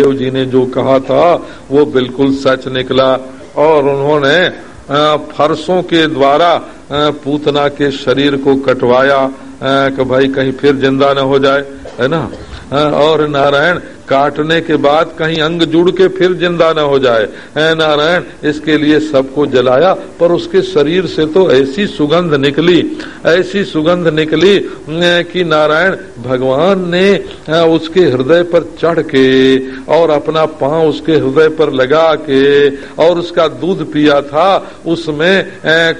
देव जी ने जो कहा था, वो बिल्कुल सच निकला। और उन्होंने फरसों के द्वारा पूतना के शरीर को कटवाया। कि भाई कहीं फिर ज़िंदा न हो जाए, है ना? और नारायण काटने के बाद कहीं अंग जुड़ के फिर ज़िंदा न हो जाए। है नारायण, इसके लिए सबको जलाया, पर उसके शरीर से तो ऐसी सुगंध निकली, ऐसी सुगंध निकली कि नारायण, भगवान ने उसके हृदय पर चढ़ के और अपना पाँव उसके हृदय पर लगा के और उसका दूध पिया था, उसमें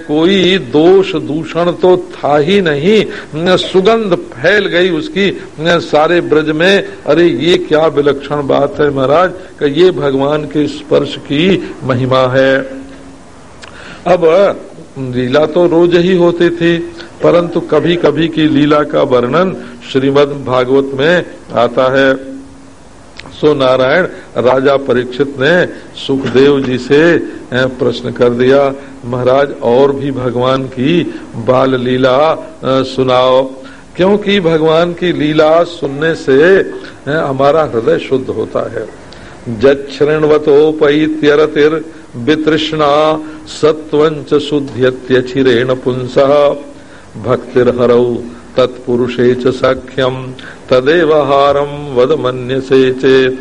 कोई दोष दूषण तो था ही नहीं सुगंध फैल गई उसकी सारे ब्रज में, अरे ये क्या विलक्षण बात है महाराज, कि ये भगवान के स्पर्श की महिमा है। अब, लीला तो रोज ही होती थी, परंतु कभी कभी की लीला का वर्णन श्रीमद भागवत में आता है। सो नारायण, राजा परीक्षित ने सुखदेव जी से प्रश्न कर दिया, महाराज, और भी भगवान की बाल लीला सुनाओ। क्योंकि भगवान की लीला सुनने से हमारा हृदय शुद्ध होता है। जृण्वतोपैत्यरतिर वितृष्णा सत्वंच शुद्ध्यत्यचिरेण पुंस। भक्तिर्हरौ तत्पुरुषे च तदेव हारम वद मन से चेत।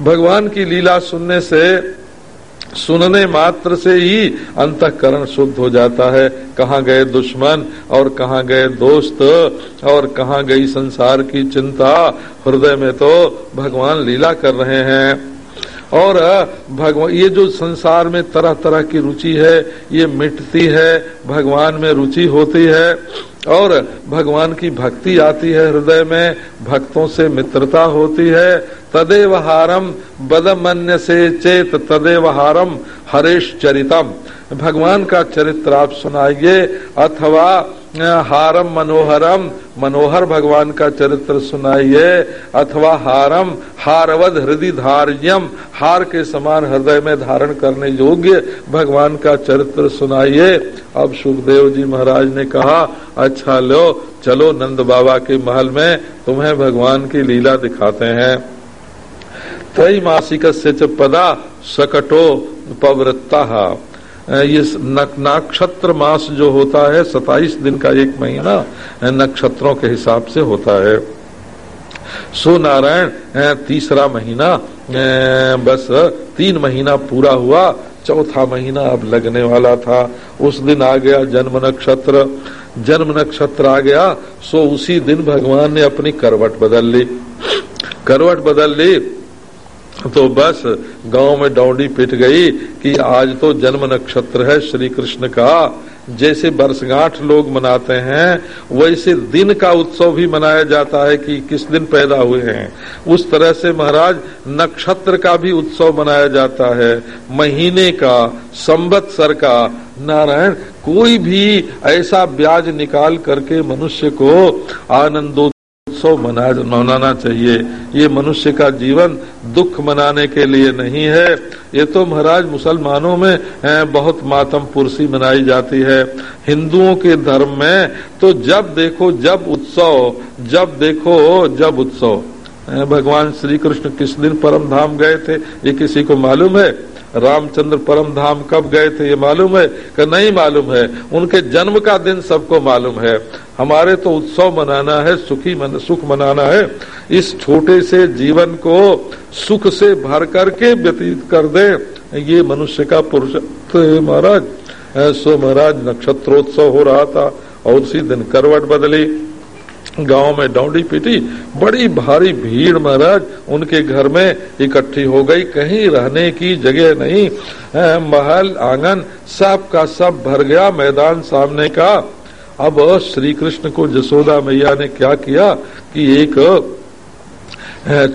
भगवान की लीला सुनने से सुनने मात्र से ही अंतकरण शुद्ध हो जाता है। कहाँ गए दुश्मन और कहाँ गए दोस्त और कहाँ गई संसार की चिंता? हृदय में तो भगवान लीला कर रहे हैं। और भगवान ये जो संसार में तरह तरह की रुचि है, ये मिटती है, भगवान में रुचि होती है और भगवान की भक्ति आती है हृदय में, भक्तों से मित्रता होती है तदेव हारम बदमन्य से चेत तदेव हारम हरेश चरितम भगवान का चरित्र आप सुनाइए, अथवा हारम मनोहरम मनोहर भगवान का चरित्र सुनाइए, अथवा हारम हारवध हृदय धार्यम हार के समान हृदय में धारण करने योग्य भगवान का चरित्र सुनाइए। अब सुखदेव जी महाराज ने कहा अच्छा लो, चलो नंद बाबा के महल में, तुम्हें भगवान की लीला दिखाते हैं। तय मासिक से पदा सकटो पवृत्ता। ये नक्षत्र मास जो होता है सताइस दिन का एक महीना नक्षत्रों के हिसाब से होता है। सो नारायण तीसरा महीना बस, तीन महीना पूरा हुआ, चौथा महीना अब लगने वाला था। उस दिन आ गया जन्म नक्षत्र। जन्म नक्षत्र आ गया, सो उसी दिन भगवान ने अपनी करवट बदल ली। करवट बदल ली तो बस गाँव में डौडी पिट गई कि आज तो जन्म नक्षत्र है श्री कृष्ण का। जैसे वर्षगांठ लोग मनाते हैं, वैसे दिन का उत्सव भी मनाया जाता है कि किस दिन पैदा हुए हैं। उस तरह से महाराज, नक्षत्र का भी उत्सव मनाया जाता है। महीने का, संवत्सर का, नारायण, कोई भी ऐसा ब्याज निकाल करके मनुष्य को आनंदो उत्सव मनाना चाहिए। ये मनुष्य का जीवन दुख मनाने के लिए नहीं है। ये तो महाराज मुसलमानों में बहुत मातम पुरसी मनाई जाती है। हिंदुओं के धर्म में तो जब देखो, जब उत्सव, जब देखो, जब उत्सव। भगवान श्री कृष्ण किस दिन परम धाम गए थे, ये किसी को मालूम है? रामचंद्र परम धाम कब गए थे ये मालूम है कि नहीं मालूम है। उनके जन्म का दिन सबको मालूम है। हमारे तो उत्सव मनाना है सुखी मन, सुख मनाना है। इस छोटे से जीवन को सुख से भर करके व्यतीत कर दे। ये मनुष्य का पुरुष महाराज। सो महाराज नक्षत्रोत्सव हो रहा था और उसी दिन करवट बदली। गाँव में डौडी पीटी, बड़ी भारी भीड़ महाराज, उनके घर में इकट्ठी हो गई, कहीं रहने की जगह नहीं। महल, आँगन, सब का सब भर गया मैदान सामने का। अब श्री कृष्ण को जसोदा मैया ने क्या किया कि एक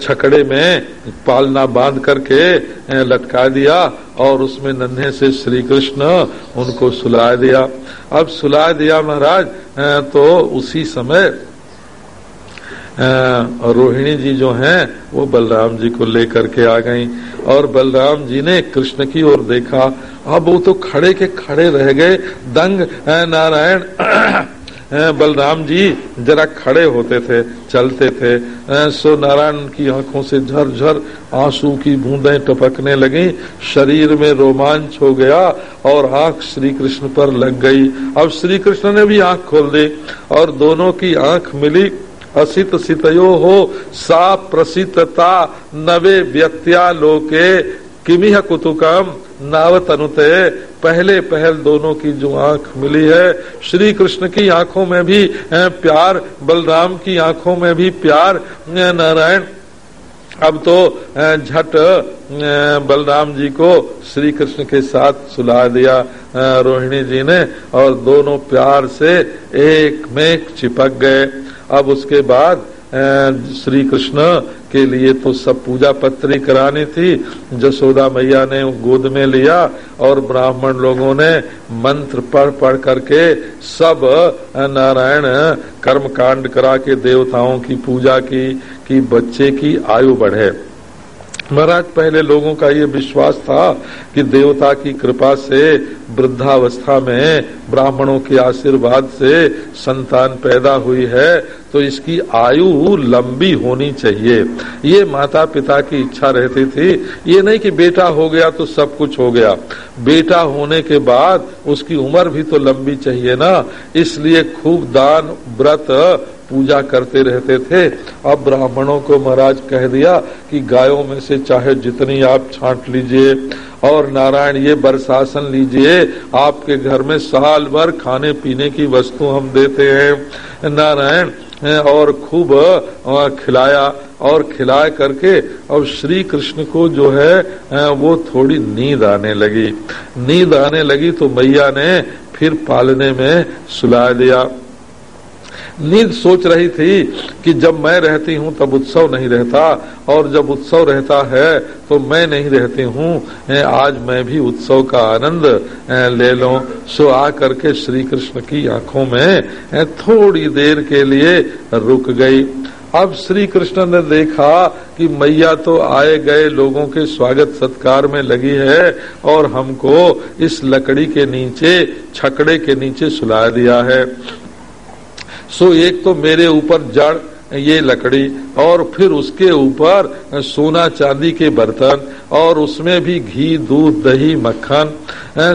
छकड़े में पालना बाँध करके लटका दिया और उसमें नन्हे से श्री कृष्ण उनको सुला दिया। अब सुला दिया महाराज तो उसी समय और रोहिणी जी जो हैं, वो बलराम जी को लेकर के आ गई। और बलराम जी ने कृष्ण की ओर देखा। अब वो तो खड़े के खड़े रह गए। दंग नारायण बलराम जी, जरा खड़े होते थे, चलते थे। सो नारायण की आँखों से झरझर आँसू की बूंदें टपकने लगी। शरीर में रोमांच हो गया और आँख श्री कृष्ण पर लग गई। अब श्री कृष्ण ने भी आँख खोल दी और दोनों की आँख मिली। असित सितयो हो सा प्रसितता नवे व्यक्त्या लोके। किमिह कुतुकम? अनुते पहले पहल दोनों की जो आँख मिली है श्री कृष्ण की आँखों में भी प्यार, बलराम की आँखों में भी प्यार नारायण। अब तो झट बलराम जी को श्री कृष्ण के साथ सुला दिया रोहिणी जी ने, और दोनों प्यार से एक में चिपक गए। अब उसके बाद श्री कृष्ण के लिए तो सब पूजा पत्री करानी थी। जसोदा मैया ने गोद में लिया और ब्राह्मण लोगों ने मंत्र पढ़ पढ़ करके सब नारायण कर्म कांड करा के देवताओं की पूजा की, कि बच्चे की आयु बढ़े। महाराज, पहले लोगों का ये विश्वास था कि देवता की कृपा से वृद्धावस्था में ब्राह्मणों के आशीर्वाद से संतान पैदा हुई है तो इसकी आयु लंबी होनी चाहिए। ये माता पिता की इच्छा रहती थी। ये नहीं कि बेटा हो गया तो सब कुछ हो गया। बेटा होने के बाद उसकी उम्र भी तो लंबी चाहिए ना। इसलिए खूब दान, व्रत पूजा करते रहते थे। अब ब्राह्मणों को महाराज कह दिया कि गायों में से चाहे जितनी आप छांट लीजिए और नारायण ये बरसासन लीजिए, आपके घर में साल भर खाने पीने की वस्तु हम देते हैं। नारायण, और खूब खिलाया और खिलाए करके अब श्री कृष्ण को जो है वो थोड़ी नींद आने लगी। नींद आने लगी तो मैया ने फिर पालने में सुला दिया। नींद सोच रही थी कि जब मैं रहती हूँ, तब उत्सव नहीं रहता। और जब उत्सव रहता है तो मैं नहीं रहती हूँ। आज मैं भी उत्सव का आनंद ले लो। सो आ करके श्री कृष्ण की आँखों में थोड़ी देर के लिए रुक गई। अब श्री कृष्ण ने देखा कि मैया तो आए गए लोगों के स्वागत सत्कार में लगी है और हमको इस लकड़ी के नीचे, छकड़े के नीचे सुला दिया है। सो एक तो मेरे ऊपर जड़, ये लकड़ी, और फिर उसके ऊपर सोना चांदी के बर्तन, और उसमें भी घी, दूध, दही, मक्खन।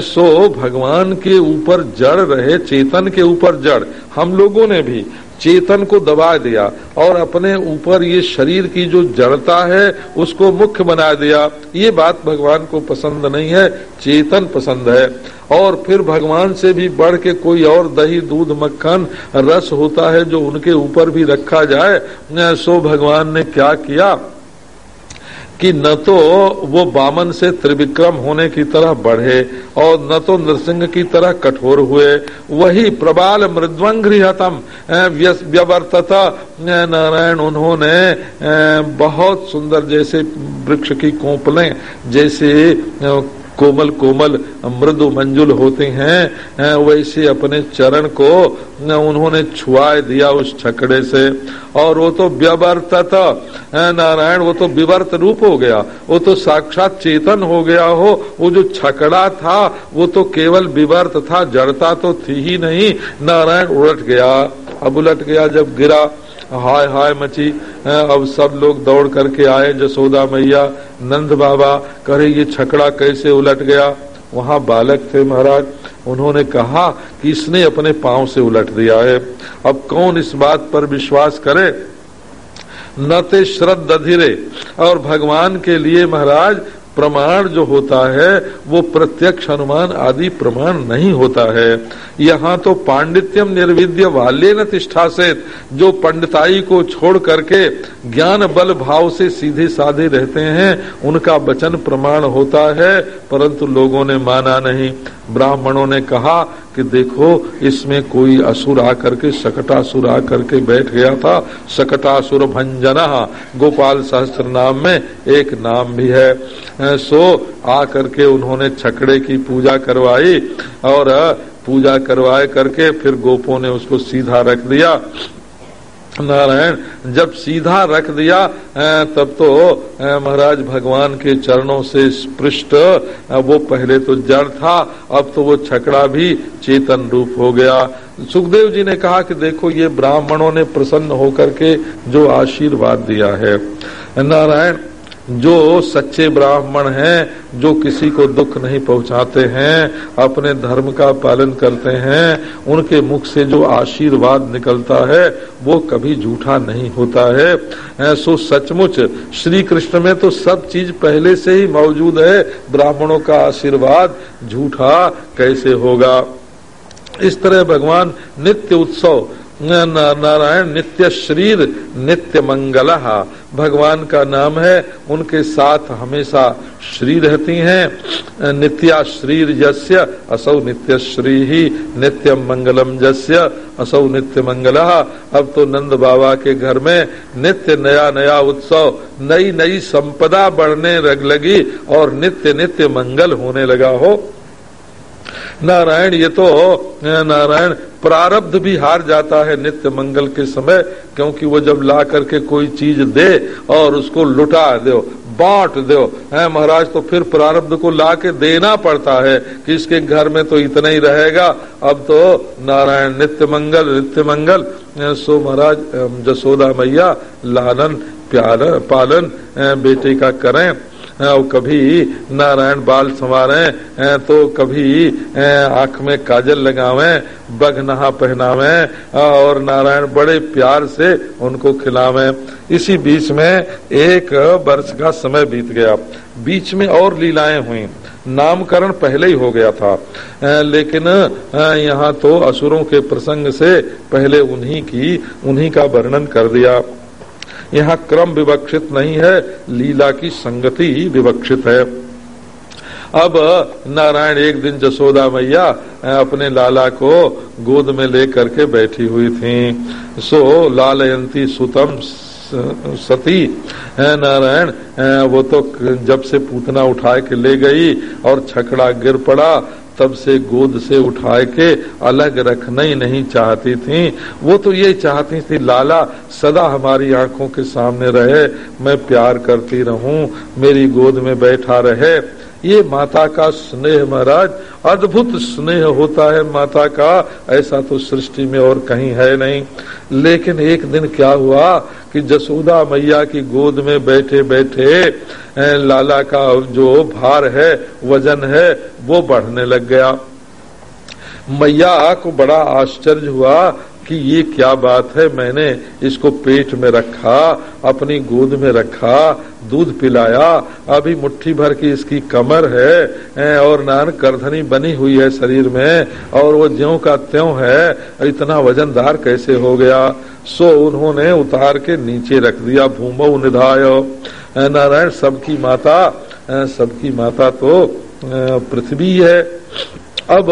सो भगवान के ऊपर जड़ रहे, चेतन के ऊपर जड़। हम लोगों ने भी चेतन को दबा दिया और अपने ऊपर ये शरीर की जो जड़ता है, उसको मुख्य बना दिया। ये बात भगवान को पसंद नहीं है, चेतन पसंद है। और फिर भगवान से भी बढ़ के कोई और दही, दूध, मक्खन, रस होता है जो उनके ऊपर भी रखा जाए सो भगवान ने क्या किया? कि न तो वो बामन से त्रिविक्रम होने की तरह बढ़े और न तो नृसिंह की तरह कठोर हुए। वही प्रबाल मृद्वंग्रिहतम व्यवर्तत। नारायण, उन्होंने बहुत सुंदर जैसे वृक्ष की कोपलें, जैसे कोमल कोमल मृदु मंजुल होते हैं वैसे अपने चरण को उन्होंने छुआ दिया उस छकड़े से। और वो तो व्यवर्त नारायण, वो तो विवर्त रूप हो गया। वो तो साक्षात चेतन हो गया हो। वो जो छकड़ा था, वो तो केवल विवर्त था, जड़ता तो थी ही नहीं। नारायण उलट गया। अब उलट गया जब गिरा। हाय हाय मची अब सब लोग दौड़ करके आए, जसोदा मैया, नंद बाबा करे ये छकड़ा कैसे उलट गया? वहाँ बालक थे महाराज, उन्होंने कहा कि इसने अपने पाँव से उलट दिया है। अब कौन इस बात पर विश्वास करे? न ते धीरे। और भगवान के लिए महाराज प्रमाण जो होता है, वो प्रत्यक्ष अनुमान आदि प्रमाण नहीं होता है। यहाँ तो पांडित्यम निर्विद्य वाले न तिष्ठा से जो पंडिताई को छोड़ करके ज्ञान बल भाव से सीधे साधे रहते हैं, उनका वचन प्रमाण होता है, परंतु लोगों ने माना नहीं। ब्राह्मणों ने कहा कि देखो, इसमें कोई असुर आकर के, सकटासुर आकर के बैठ गया था। सकटासुर भंजना, गोपाल सहस्त्र नाम में एक नाम भी है। सो आकर के उन्होंने छकड़े की पूजा करवाई और पूजा करवाए करके फिर गोपो ने उसको सीधा रख दिया। नारायण, जब सीधा रख दिया तब तो महाराज भगवान के चरणों से स्पृष्ट वो पहले तो जड़ था, अब तो वो छकड़ा भी चेतन रूप हो गया। सुखदेव जी ने कहा कि देखो, ये ब्राह्मणों ने प्रसन्न होकर के जो आशीर्वाद दिया है। नारायण जो सच्चे ब्राह्मण हैं, जो किसी को दुख नहीं पहुंचाते हैं, अपने धर्म का पालन करते हैं, उनके मुख से जो आशीर्वाद निकलता है, वो कभी झूठा नहीं होता है। सो सचमुच श्री कृष्ण में तो सब चीज़ पहले से ही मौजूद है। ब्राह्मणों का आशीर्वाद झूठा कैसे होगा? इस तरह भगवान नित्य उत्सव नारायण नित्य शरीर नित्य मंगल। भगवान का नाम है, उनके साथ हमेशा श्री रहती हैं। नित्या श्रीर जस्य असौ नित्य श्री। ही नित्य मंगलम जस्य असौ नित्य मंगल। अब तो नंद बाबा के घर में नित्य नया नया उत्सव, नई नई संपदा बढ़ने लग लगी और नित्य नित्य मंगल होने लगा हो। नारायण, ये तो नारायण, प्रारब्ध भी हार जाता है नित्य मंगल के समय, क्योंकि वो जब ला करके कोई चीज़ दे और उसको लुटा दो, बांट दो, है महाराज तो फिर प्रारब्ध को ला के देना पड़ता है कि इसके घर में तो इतना ही रहेगा। अब तो नारायण, नित्य मंगल नित्य मंगल। सो महाराज जसोदा मैया, लालन प्यालन पालन बेटे का करें। और कभी नारायण बाल संवारे तो कभी आँख में काजल लगावे बग नहा पहनावे, और नारायण बड़े प्यार से उनको खिलावे। इसी बीच में एक वर्ष का समय बीत गया। बीच में और लीलाएँ हुई। नामकरण पहले ही हो गया था। लेकिन यहाँ तो असुरों के प्रसंग से पहले उन्हीं की, उन्हीं का वर्णन कर दिया। यहाँ क्रम विवक्षित नहीं है, लीला की संगति ही विवक्षित है। अब नारायण एक दिन जसोदा मैया अपने लाला को गोद में लेकर के बैठी हुई थी। सो, लालयंती सुतम सती है नारायण वो तो जब से पूतना उठा के ले गई और छकड़ा गिर पड़ा तब से गोद से उठा के अलग रखना ही नहीं चाहती थी। वो तो ये चाहती थी, लाला, सदा हमारी आँखों के सामने रहे, मैं प्यार करती रहूँ, मेरी गोद में बैठा रहे। ये माता का स्नेह महाराज, अद्भुत स्नेह होता है माता का। ऐसा तो सृष्टि में और कहीं है नहीं। लेकिन एक दिन क्या हुआ कि जसोदा मैया की गोद में बैठे बैठे लाला का जो भार है, वज़न है, वो बढ़ने लग गया। मैया को बड़ा आश्चर्य हुआ कि ये क्या बात है, मैंने इसको पेट में रखा, अपनी गोद में रखा, दूध पिलाया, अभी मुट्ठी भर की इसकी कमर है और नान करधनी बनी हुई है शरीर में, और वो ज्यो का त्यों है, इतना वजनदार कैसे हो गया? सो उन्होंने उतार के नीचे रख दिया, भूमो निधाय। नारायण, सबकी माता सबकी माता तो पृथ्वी है। अब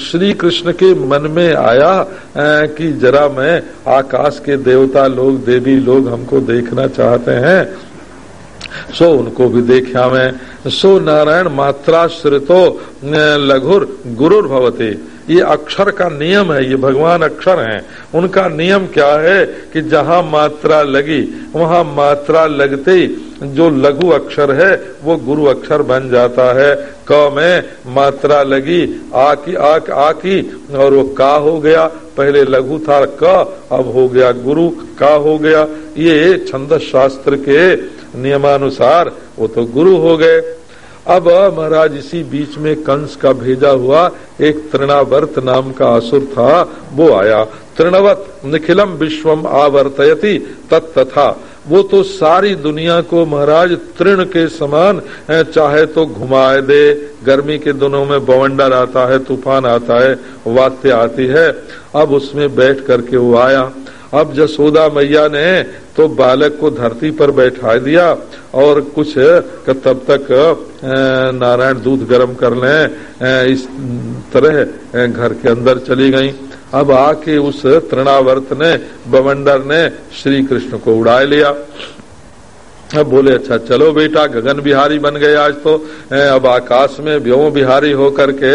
श्री कृष्ण के मन में आया कि जरा मैं आकाश के देवता लोग, देवी लोग हमको देखना चाहते हैं। सो उनको भी देखा मैं। सो नारायण मात्रा श्रितो लघुर गुरुर भवते ये अक्षर का नियम है ये भगवान अक्षर हैं। उनका नियम क्या है कि जहाँ मात्रा लगी वहाँ मात्रा लगते ही जो लघु अक्षर है वो गुरु अक्षर बन जाता है। क में मात्रा लगी आ की आ, आ की और वो का हो गया। पहले लघु था क अब हो गया गुरु का हो गया। ये छंद शास्त्र के नियमानुसार वो तो गुरु हो गए। अब महाराज, इसी बीच में कंस का भेजा हुआ एक तृणावर्त नाम का असुर था, वो आया। तृणवत, निखिलम विश्वम आवर्तयति तत्था वो तो सारी दुनिया को, महाराज, तृण के समान चाहे तो घुमाए दे। गर्मी के दिनों में बवंडर आता है, तूफ़ान आता है, वात्य आती है। अब उसमें बैठ करके वो आया। अब जसोदा मैया ने तो बालक को धरती पर बैठा दिया और कुछ तब तक नारायण दूध गर्म कर ले इस तरह घर के अंदर चली गई। अब आके उस तृणावर्त ने, बवंडर ने श्री कृष्ण को उड़ा लिया। बोले अच्छा चलो बेटा, गगन बिहारी बन गए आज तो। अब आकाश में व्योम बिहारी होकर के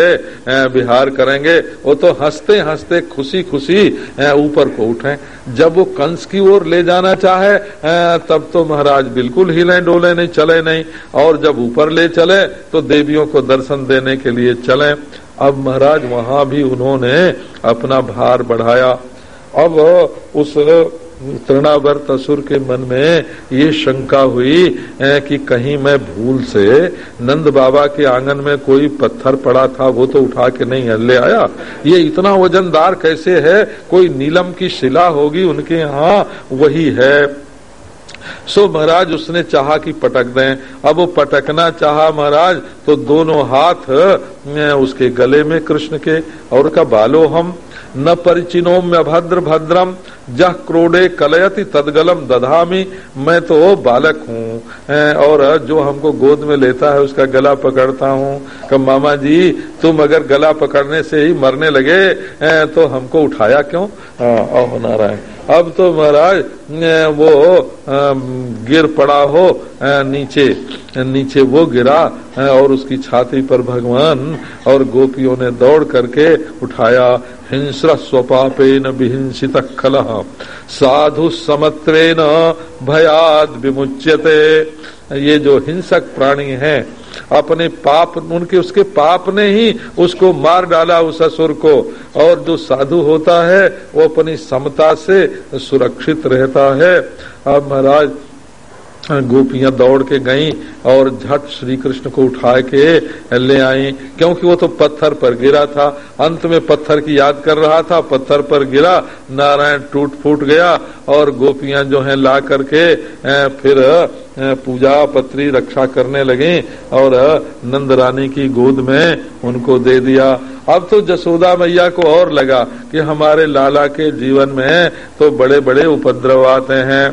बिहार करेंगे। वो तो हँसते हँसते खुशी खुशी ऊपर को उठे। जब वो कंस की ओर ले जाना चाहे तब तो महाराज बिल्कुल हिले डोले नहीं, चले नहीं। और जब ऊपर ले चले तो देवियों को दर्शन देने के लिए चले। अब महाराज, वहाँ भी उन्होंने अपना भार बढ़ाया। अब उस तृणावर्त असुर के मन में ये शंका हुई कि कहीं मैं भूल से नंद बाबा के आँगन में कोई पत्थर पड़ा था, वो तो उठा के नहीं ले आया। ये इतना वजनदार कैसे है? कोई नीलम की शिला होगी उनके यहाँ, वही है। सो महाराज, उसने चाहा कि पटक दें। अब वो पटकना चाहा महाराज तो दोनों हाथ उसके गले में कृष्ण के, और का बालो हम न परिचिनोम्य अभद्र भद्रम, जह क्रोडे कलयति तदगलम दधामी, मैं तो बालक हूँ। और जो हमको गोद में लेता है, उसका गला पकड़ता हूँ। कब मामा जी, तुम अगर गला पकड़ने से ही मरने लगे तो हमको उठाया क्यों? नारायण। अब तो महाराज वो गिर पड़ा हो नीचे नीचे वो गिरा और उसकी छाती पर भगवान और गोपियों ने दौड़ करके उठाया। हिंस्र स्वपापे न विहिंसित खल। साधु समत्रेन भयाद विमुच्यते। ये जो हिंसक प्राणी है अपने पाप, उनके, उसके पाप ने ही उसको मार डाला उस असुर को। और जो साधु होता है, वो अपनी समता से सुरक्षित रहता है। अब महाराज गोपियाँ दौड़ के गईं और झट श्री कृष्ण को उठा के ले आई। क्योंकि वो तो पत्थर पर गिरा था। अंत में पत्थर की याद कर रहा था। पत्थर पर गिरा, नारायण टूट फूट गया और गोपियाँ जो है ला करके फिर पूजा पत्री रक्षा करने लगी और नंद रानी की गोद में उनको दे दिया। अब तो जसोदा मैया को और लगा कि हमारे लाला के जीवन में तो बड़े बड़े उपद्रव आते हैं।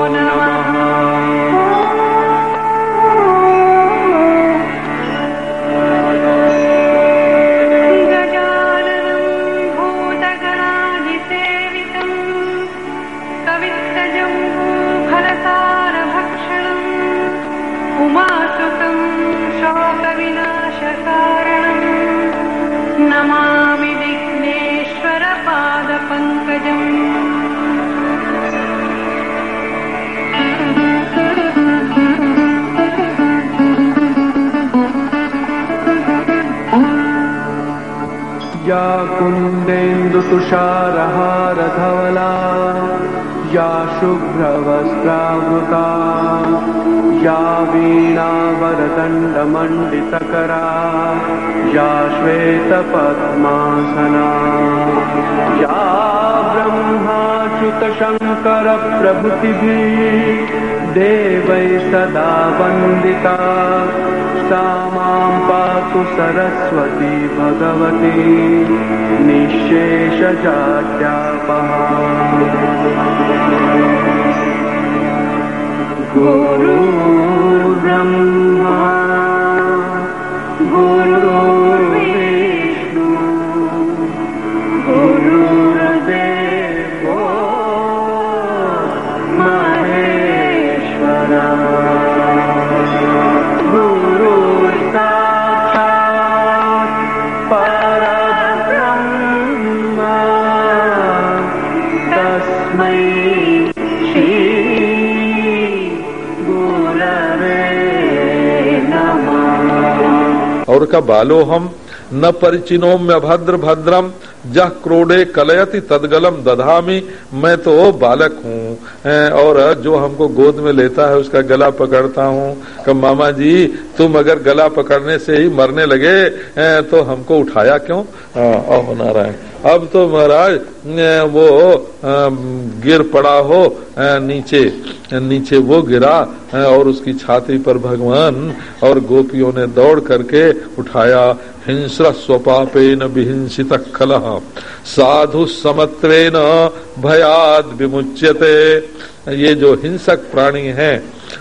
going in around. वीणावरदण्डमण्डितकरा या श्वेतपद्मासना या ब्रह्माच्युतशङ्करप्रभृतिभिः देवै सदा वन्दिता। सा मां पातु सरस्वती भगवती निःशेषजाड्यापहा गुरु ब्रह्मा Guru. का बालो हम न परिचिनोम्य भद्र भद्रम, जह क्रोडे कलयति तदगलम दधामी, मैं तो बालक हूँ। और जो हमको गोद में लेता है, उसका गला पकड़ता हूँ। मामा जी, तुम अगर गला पकड़ने से ही मरने लगे तो हमको उठाया क्यों? ओह नारायण। अब तो महाराज वो गिर पड़ा हो नीचे नीचे वो गिरा और उसकी छाती पर भगवान और गोपियों ने दौड़ करके उठाया, हिंस्र स्वपापे विहिंसित खल। साधु समत्रेन भयाद विमुच्यते। ये जो हिंसक प्राणी हैं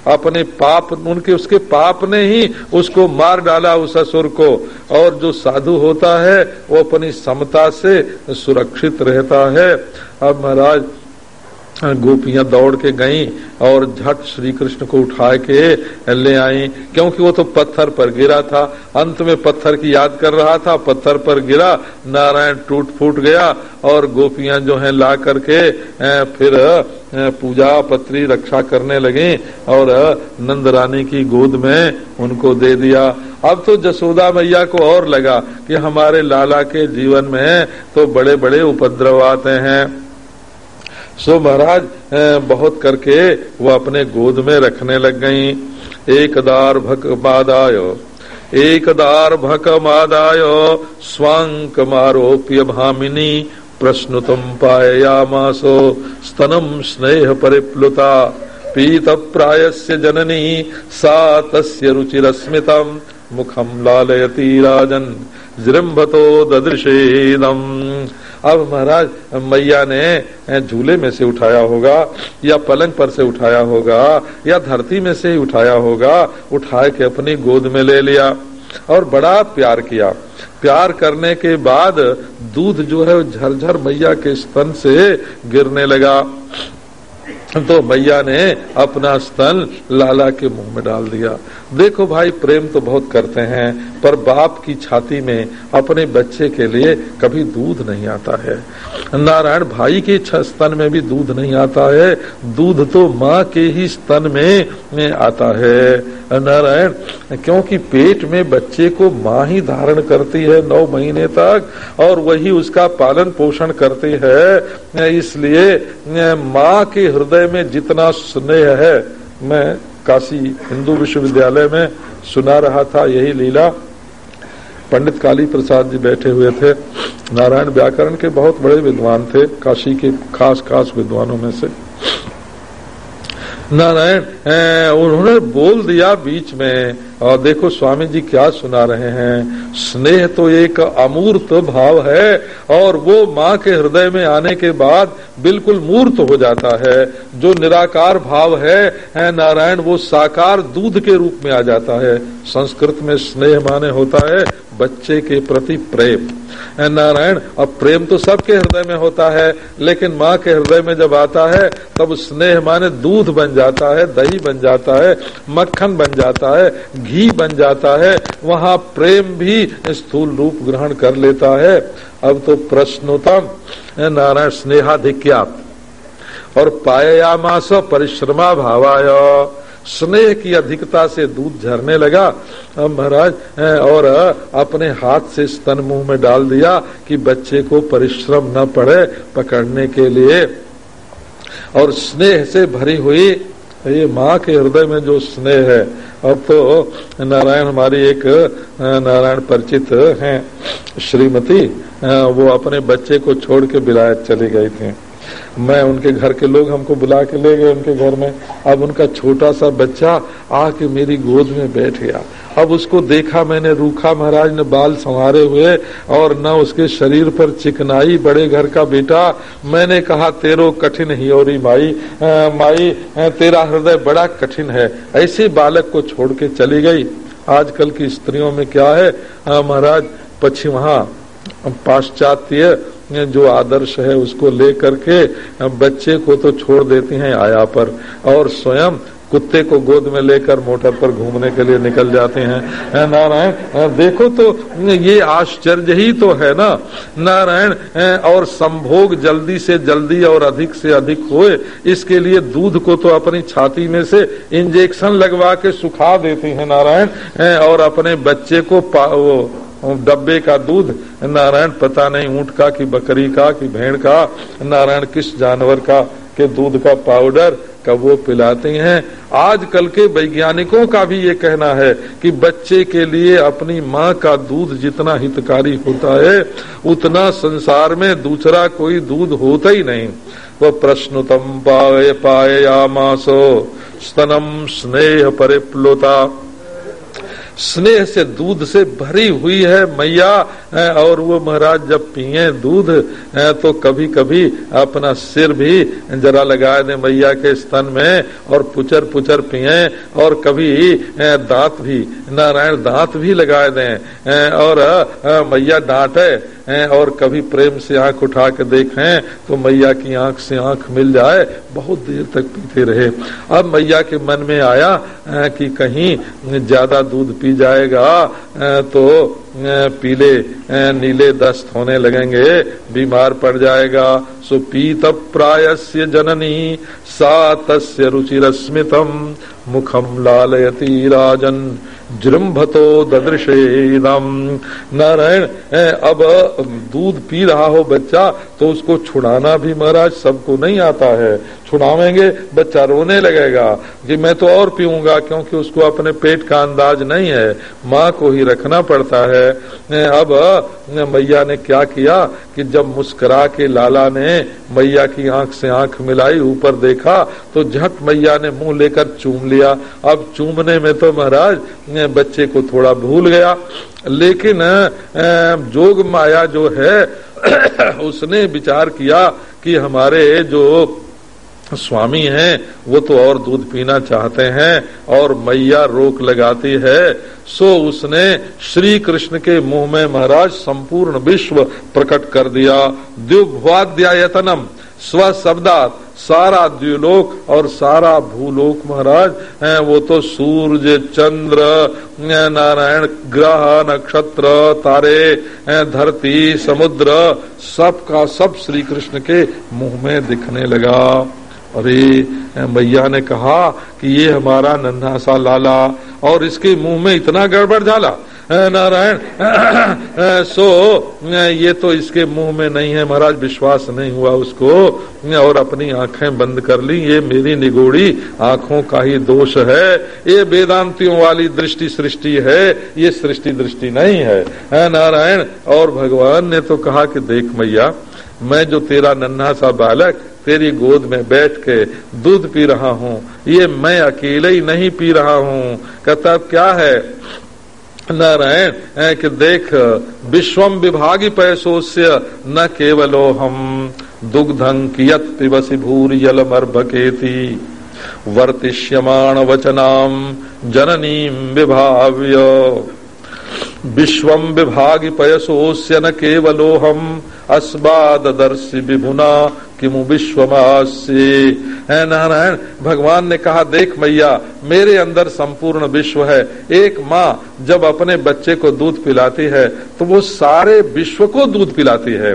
अपने पाप, उनके, उसके पाप ने ही उसको मार डाला उस असुर को। और जो साधु होता है, वो अपनी समता से सुरक्षित रहता है। अब महाराज गोपियाँ दौड़ के गईं और झट श्री कृष्ण को उठा के ले आई। क्योंकि वो तो पत्थर पर गिरा था। अंत में पत्थर की याद कर रहा था। पत्थर पर गिरा, नारायण टूट फूट गया और गोपियाँ जो है ला करके फिर पूजा पत्री रक्षा करने लगी और नंद रानी की गोद में उनको दे दिया। अब तो जसोदा मैया को और लगा कि हमारे लाला के जीवन में तो बड़े बड़े उपद्रव आते हैं। सो महाराज बहुत करके वो अपने गोद में रखने लग गई। एक दार भक मादाय एक दार भक मादाय, स्वांक मारोप्य भामिनी प्रश्नुतम पायामासो स्तनम स्नेह परिप्लुता, पीत प्रायस्य जननी सा तस्य रुचिरस्मितम मुखम लालयती राजन जृंभतो ददृशेदम। अब महाराज, मैया ने झूले में से उठाया होगा, या पलंग पर से उठाया होगा, या धरती में से उठाया होगा उठा के अपनी गोद में ले लिया और बड़ा प्यार किया। प्यार करने के बाद दूध जो है झरझर मैया के स्तन से गिरने लगा। तो मैया ने अपना स्तन लाला के मुँह में डाल दिया। देखो भाई प्रेम तो बहुत करते हैं पर बाप की छाती में अपने बच्चे के लिए कभी दूध नहीं आता है। नारायण भाई के स्तन में भी दूध नहीं आता है दूध तो माँ के ही स्तन में, आता है। नारायण क्योंकि पेट में बच्चे को माँ ही धारण करती है नौ महीने तक और वही उसका पालन पोषण करती है इसलिए माँ के हृदय में जितना स्नेह है मैं काशी हिंदू विश्वविद्यालय में सुना रहा था, यही लीला। पंडित काली प्रसाद जी बैठे हुए थे। नारायण व्याकरण के बहुत बड़े विद्वान थे, काशी के खास खास विद्वानों में से। नारायण उन्होंने बोल दिया बीच में। और देखो, स्वामी जी क्या सुना रहे हैं। स्नेह तो एक अमूर्त भाव है, और वो माँ के हृदय में आने के बाद बिल्कुल मूर्त हो जाता है। जो निराकार भाव है नारायण, वो साकार दूध के रूप में आ जाता है। संस्कृत में स्नेह माने होता है बच्चे के प्रति प्रेम। नारायण, अब प्रेम तो सबके हृदय में होता है, लेकिन माँ के हृदय में जब आता है, तब स्नेह माने दूध बन जाता है, दही बन जाता है, मक्खन बन जाता है, घी बन जाता है, वहाँ प्रेम भी स्थूल रूप ग्रहण कर लेता है। अब तो प्रश्नोत्तम नारायण स्नेहाधिक्या और पाया मास परिश्रमा भावाय। स्नेह की अधिकता से दूध झरने लगा। महाराज और अपने हाथ से स्तन मुँह में डाल दिया कि बच्चे को परिश्रम न पड़े पकड़ने के लिए। और स्नेह से भरी हुई ये माँ के हृदय में जो स्नेह है। अब तो नारायण हमारी एक नारायण परिचित हैं। श्रीमती वो अपने बच्चे को छोड़ के विलायत चली गई थी। मैं उनके घर के लोग हमको बुला के ले गए उनके घर में। अब उनका छोटा सा बच्चा आके मेरी गोद में बैठ गया। अब उसको देखा मैंने रूखा महाराज ने बाल संवारे हुए और न उसके शरीर पर चिकनाई बड़े घर का बेटा। मैंने कहा तेरो कठिन ही और माई आ, माई आ, तेरा हृदय बड़ा कठिन है। ऐसे बालक को छोड़ के चली गई। आजकल की स्त्रियों में क्या है? महाराज पश्चिमा पाश्चात्य जो आदर्श है, उसको ले करके बच्चे को तो छोड़ देती हैं आया पर। और स्वयं कुत्ते को गोद में लेकर मोटर पर घूमने के लिए निकल जाते हैं। नारायण? देखो तो ये आश्चर्य ही तो है ना। नारायण और संभोग जल्दी से जल्दी और अधिक से अधिक होए। इसके लिए दूध को तो अपनी छाती में से इंजेक्शन लगवा के सुखा देते हैं, नारायण। और अपने बच्चे को डब्बे का दूध, नारायण पता नहीं, ऊँट का कि बकरी का कि भेड़ का, नारायण किस जानवर का के दूध का पाउडर का वो पिलाते हैं। आजकल के वैज्ञानिकों का भी ये कहना है कि बच्चे के लिए अपनी माँ का दूध जितना हितकारी होता है, उतना संसार में दूसरा कोई दूध होता ही नहीं। वो प्रश्नुतम पाए पाए मासो स्तनम स्नेह परिप्लोता। स्नेह से दूध से भरी हुई है मैया। और वो महाराज जब पिए दूध तो कभी कभी अपना सिर भी जरा लगा दे मैया के स्तन में और पुचर पुचर पिए और कभी दांत भी, नारायण दांत भी लगा दें और मैया डांटे और कभी प्रेम से आँख उठा के देखें तो मैया की आँख से आँख मिल जाए, बहुत देर तक पीते रहे। अब मैया के मन में आया कि कहीं ज़्यादा दूध पी जाएगा तो पीले नीले दस्त होने लगेंगे, बीमार पड़ जाएगा। सो पीत प्रायस्य जननी, सा तस्य रुचिरस्मितम मुखम लालयती राजन जृंभतो ददृशेदम नारायण अब दूध पी रहा हो बच्चा तो उसको छुड़ाना भी महाराज सबको नहीं आता है। छुड़ावेंगे, बच्चा रोने लगेगा कि मैं तो और पीऊँगा क्योंकि उसको अपने पेट का अंदाज नहीं है। माँ को ही रखना पड़ता है। अब मैया ने क्या किया कि जब मुस्कुरा के लाला ने मैया की आँख से आँख मिलाई, ऊपर देखा तो झट मैया ने मुँह लेकर चूम लिया। अब चूमने में तो महाराज बच्चे को थोड़ा भूल गया। लेकिन जोग माया जो है, उसने विचार किया कि हमारे जो स्वामी हैं, वो तो और दूध पीना चाहते हैं और मैया रोक लगाती है। सो उसने श्री कृष्ण के मुँह में महाराज संपूर्ण विश्व प्रकट कर दिया। द्युभवाद्यायतनम स्व शब्दात सारा द्व्युलोक और सारा भूलोक महाराज है, वो तो सूर्य, चंद्र नारायण, ग्रह, नक्षत्र, तारे धरती, समुद्र सब का सब श्री कृष्ण के मुँह में दिखने लगा। अरे मैया ने कहा कि ये हमारा नन्हा सा लाला और इसके मुँह में इतना गड़बड़ झाला। नारायण सो ये तो इसके मुँह में नहीं है, महाराज, विश्वास नहीं हुआ उसको। और अपनी आँखें बंद कर ली, ये मेरी निगोड़ी, आँखों का ही दोष है। ये वेदांतियों वाली दृष्टि सृष्टि है, ये सृष्टि दृष्टि नहीं है। नारायण, और भगवान ने तो कहा कि देख मैया, मैं जो तेरा नन्हा सा बालक तेरी गोद में बैठ के दूध पी रहा हूँ। ये मैं अकेले ही नहीं पी रहा हूँ। कहता क्या है? नारायण कि देख विश्वम विभागी पैसोस्य न केवलो हम। दुग्धं कियत पिबसी भूर मर्भकेती वर्तिष्यमाण वचनाम जननीम विभाव्य। विश्वम विभागी पयसोस्य न केवलो हम। अस्बाद दर्शी विभुना किमु विश्वमास्य है नारायण, भगवान ने कहा, देख मैया, मेरे अंदर संपूर्ण विश्व है। एक माँ जब अपने बच्चे को दूध पिलाती है तो वो सारे विश्व को दूध पिलाती है।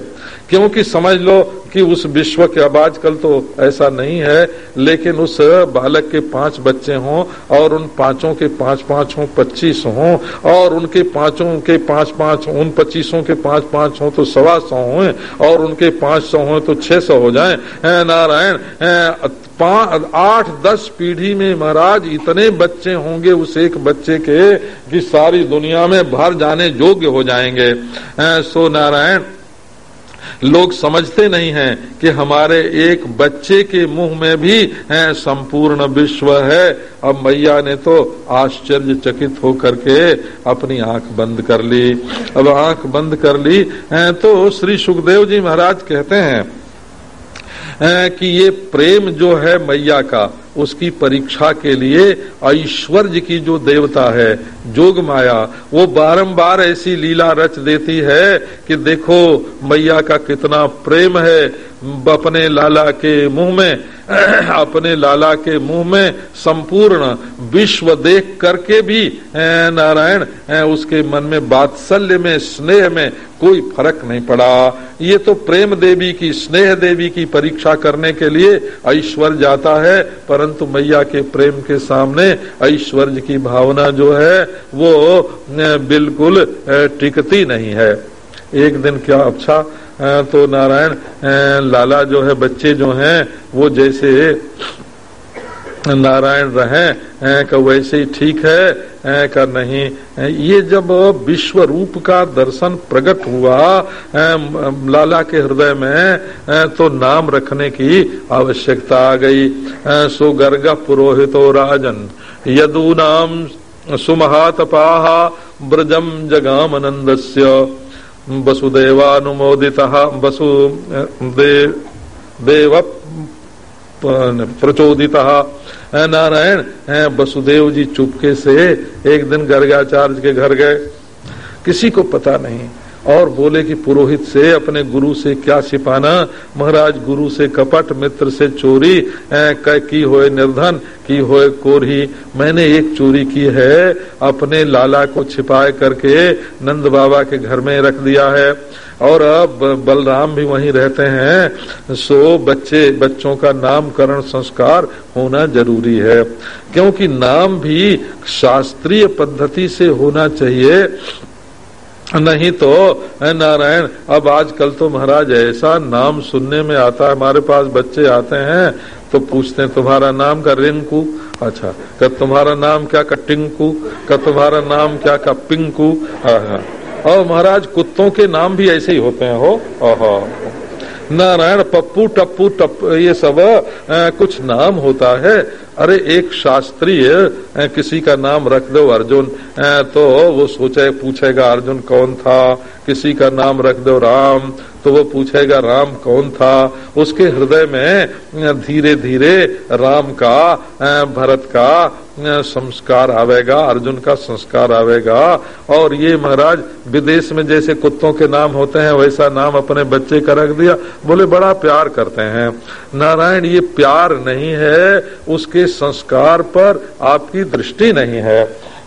क्योंकि समझ लो कि उस विश्व के अब आजकल तो ऐसा नहीं है, लेकिन उस बालक के पाँच बच्चे हों और उन पाँचों के पाँच पाँच हों पच्चीस हों, और उनके पाँचों के पाँच पाँच, उन पच्चीसों के पाँच पाँच हों तो सवा सौ हो, और उनके पाँच सौ हो तो छह सौ हो जाए। नारायण आठ दस पीढ़ी में महाराज इतने बच्चे होंगे उस एक बच्चे के कि सारी दुनिया में भर जाने योग्य हो जाएँगे। सो नारायण लोग समझते नहीं हैं कि हमारे एक बच्चे के मुँह में भी है, संपूर्ण विश्व है। अब मैया ने तो आश्चर्यचकित होकर के अपनी आँख बंद कर ली। अब आँख बंद कर ली, है तो श्री सुखदेव जी महाराज कहते हैं कि ये प्रेम जो है मैया का उसकी परीक्षा के लिए ऐश्वर्य की जो देवता है, जोग माया, वो बारंबार ऐसी लीला रच देती है कि देखो, मैया का कितना प्रेम है अपने लाला के मुँह में, अपने लाला के मुँह में संपूर्ण विश्व देख करके भी नारायण उसके मन में बात्सल्य में, स्नेह में कोई फ़र्क नहीं पड़ा। ये तो प्रेम देवी की, स्नेह देवी की परीक्षा करने के लिए ऐश्वर्य जाता है, परंतु मैया के प्रेम के सामने ऐश्वर्य की भावना जो है, वो बिल्कुल टिकती नहीं है। एक दिन क्या अच्छा तो नारायण लाला जो है, बच्चे जो हैं, वो जैसे नारायण रहे का वैसे ही ठीक है का नहीं। ये जब विश्व रूप का दर्शन प्रकट हुआ लाला के हृदय में तो नाम रखने की आवश्यकता आ गई। सो गर्ग पुरोहितो राजन यदू नाम सुमहातपाहा ब्रजम जगाम वसुदेवानुमोदित वसु देव प्रचोदित नारायण वसुदेव जी चुपके से एक दिन गर्गाचार्य के घर गए किसी को पता नहीं और बोले कि पुरोहित से, अपने गुरु से क्या छिपाना? महाराज, गुरु से कपट, मित्र से चोरी की होए निर्धन, की होए कोरी मैंने एक चोरी की है, अपने लाला को छिपाए करके नंद बाबा के घर में रख दिया है। और अब बलराम भी वहीं रहते हैं, सो बच्चे, बच्चों का नामकरण संस्कार होना ज़रूरी है। क्योंकि नाम भी शास्त्रीय पद्धति से होना चाहिए। नहीं तो नारायण, अब आजकल तो महाराज ऐसा नाम सुनने में आता है, हमारे पास बच्चे आते हैं तो पूछते हैं, तुम्हारा नाम का रिंकू? अच्छा का तुम्हारा नाम क्या का टिंकू? का तुम्हारा नाम क्या का पिंकू? और महाराज, कुत्तों के नाम भी ऐसे ही होते हैं, हो? नारायण पप्पू, टप्पू, टप, ये सब कुछ नाम होता है। अरे, एक शास्त्रीय किसी का नाम रख दो अर्जुन। तो वो सोचे, पूछेगा, अर्जुन कौन था? किसी का नाम रख दो राम। तो वो पूछेगा, राम कौन था? उसके हृदय में धीरे धीरे राम का भरत का संस्कार आवेगा, अर्जुन का संस्कार आवेगा। और ये महाराज, विदेश में जैसे कुत्तों के नाम होते हैं, वैसा नाम अपने बच्चे का रख दिया। बोले, बड़ा प्यार करते हैं। नारायण, ये प्यार नहीं है, उसके संस्कार पर आपकी दृष्टि नहीं है।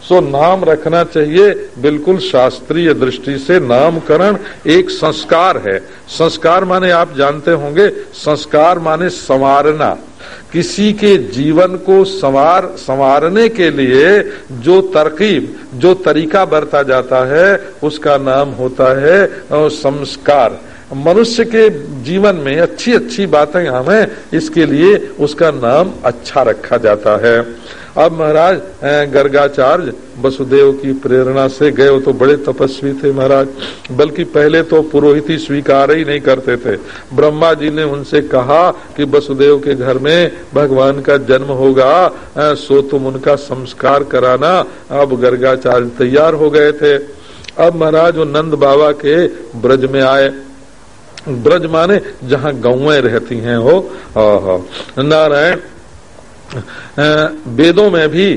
सो नाम रखना चाहिए, बिल्कुल शास्त्रीय दृष्टि से नामकरण एक संस्कार है। संस्कार माने आप जानते होंगे, संस्कार माने संवारना। किसी के जीवन को संवार, संवारने के लिए जो तरकीब, जो तरीका बरता जाता है, उसका नाम होता है संस्कार। मनुष्य के जीवन में अच्छी अच्छी बातें हमें इसके लिए उसका नाम अच्छा रखा जाता है। अब महाराज गर्गाचार्य, वसुदेव की प्रेरणा से गए तो बड़े तपस्वी थे महाराज। बल्कि पहले तो पुरोहित ही स्वीकार ही नहीं करते थे। ब्रह्मा जी ने उनसे कहा कि वसुदेव के घर में भगवान का जन्म होगा सो तुम उनका संस्कार कराना। अब गर्गाचार्य तैयार हो गए थे। अब महाराज, वो नंद बाबा के ब्रज में आए। ब्रज माने जहाँ गौएँ रहती हैं, हो। नारायण वेदों में भी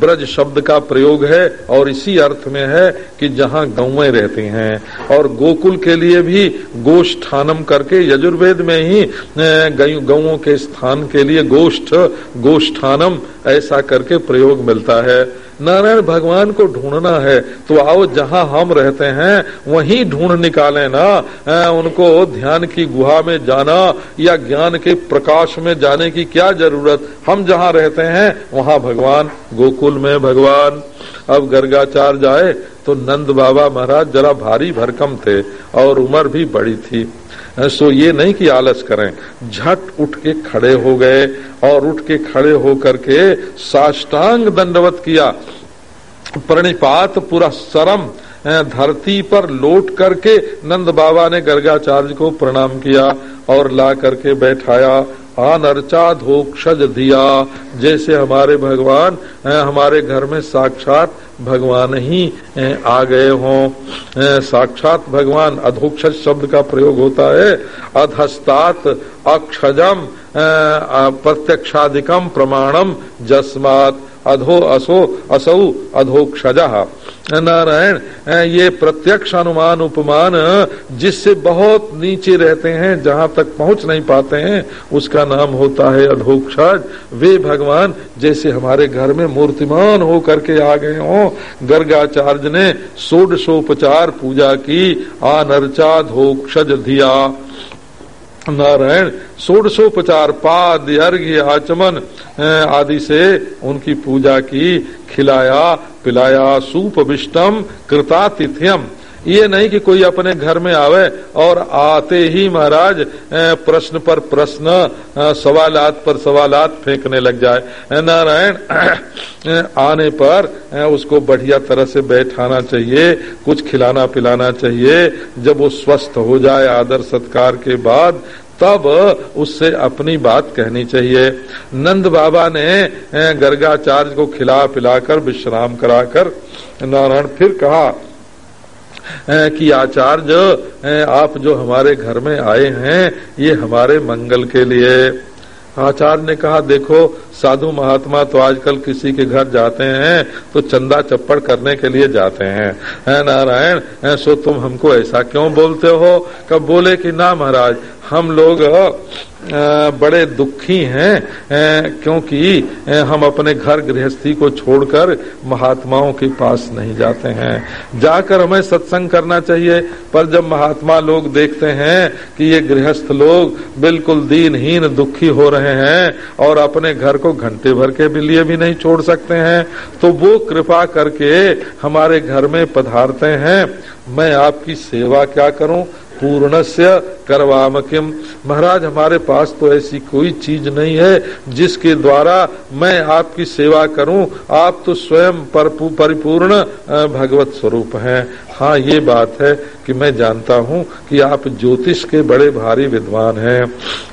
ब्रज शब्द का प्रयोग है और इसी अर्थ में है कि जहाँ गौएँ रहती हैं। और गोकुल के लिए भी गोष्ठानम करके यजुर्वेद में ही गौ के स्थान के लिए गोष्ठ, गोष्ठानम ऐसा करके प्रयोग मिलता है। नारायण भगवान को ढूंढना है तो आओ जहाँ हम रहते हैं, वहीं ढूंढ निकाले ना। उनको ध्यान की गुहा में जाना या ज्ञान के प्रकाश में जाने की क्या ज़रूरत? हम जहाँ रहते हैं, वहाँ भगवान, गोकुल में भगवान। अब गर्गाचार जाए तो नंद बाबा महाराज जरा भारी भरकम थे और उम्र भी बड़ी थी। सो ये नहीं कि आलस करें। झट उठ के खड़े हो गए और उठ के खड़े हो करके साष्टांग दंडवत किया। प्रणिपात पूरा शरम धरती पर लोट करके नंद बाबा ने गर्गाचार्य को प्रणाम किया और ला करके बैठाया। अनर्चा धोक्षज दिया जैसे हमारे भगवान हमारे घर में साक्षात भगवान ही आ गए हों। साक्षात भगवान अधोक्षज शब्द का प्रयोग होता है। अधस्तात अक्षजम प्रत्यक्षाधिकम प्रमाणम जस्मात। अधो असो असौ अधोक्षज नारायण ये प्रत्यक्ष अनुमान, उपमान, जिससे बहुत नीचे रहते हैं, जहाँ तक पहुँच नहीं पाते हैं, उसका नाम होता है अधोक्षज वे भगवान, जैसे हमारे घर में मूर्तिमान हो करके आ गए हों, गर्गाचार्य ने सोडशोपचार पूजा की आनर्चा धोक्षज धिया। नारायण षोडशोपचार पाद अर्घ्य आचमन आदि से उनकी पूजा की, खिलाया, पिलाया सूप विष्टम कृतातिथ्यम। ये नहीं कि कोई अपने घर में आवे और आते ही महाराज प्रश्न पर प्रश्न सवालात पर सवालात फेंकने लग जाए। नारायण आने पर उसको बढ़िया तरह से बैठाना चाहिए, कुछ खिलाना पिलाना चाहिए। जब वो स्वस्थ हो जाए आदर सत्कार के बाद, तब उससे अपनी बात कहनी चाहिए। नंद बाबा ने गर्गाचार्य को खिला पिलाकर, विश्राम कराकर, नारायण फिर कहा कि आचार्य आप जो हमारे घर में आए हैं, ये हमारे मंगल के लिए। आचार्य ने कहा, देखो, साधु महात्मा तो आजकल किसी के घर जाते हैं तो चंदा चप्पड़ करने के लिए जाते हैं। है, नारायण सो तुम हमको ऐसा क्यों बोलते हो? कब बोले कि, ना महाराज हम लोग बड़े दुखी हैं क्योंकि हम अपने घर गृहस्थी को छोड़कर महात्माओं के पास नहीं जाते हैं। जाकर हमें सत्संग करना चाहिए, पर जब महात्मा लोग देखते हैं कि ये गृहस्थ लोग बिल्कुल दीनहीन दुखी हो रहे हैं और अपने घर को घंटे भर के लिए भी नहीं छोड़ सकते हैं तो वो कृपा करके हमारे घर में पधारते हैं। मैं आपकी सेवा क्या करूँ? पूर्णस्य करवाम किम। महाराज, हमारे पास तो ऐसी कोई चीज़ नहीं है जिसके द्वारा मैं आपकी सेवा करूँ। आप तो स्वयं परिपूर्ण भगवत स्वरूप हैं। हाँ ये बात है कि मैं जानता हूँ कि आप ज्योतिष के बड़े भारी विद्वान हैं।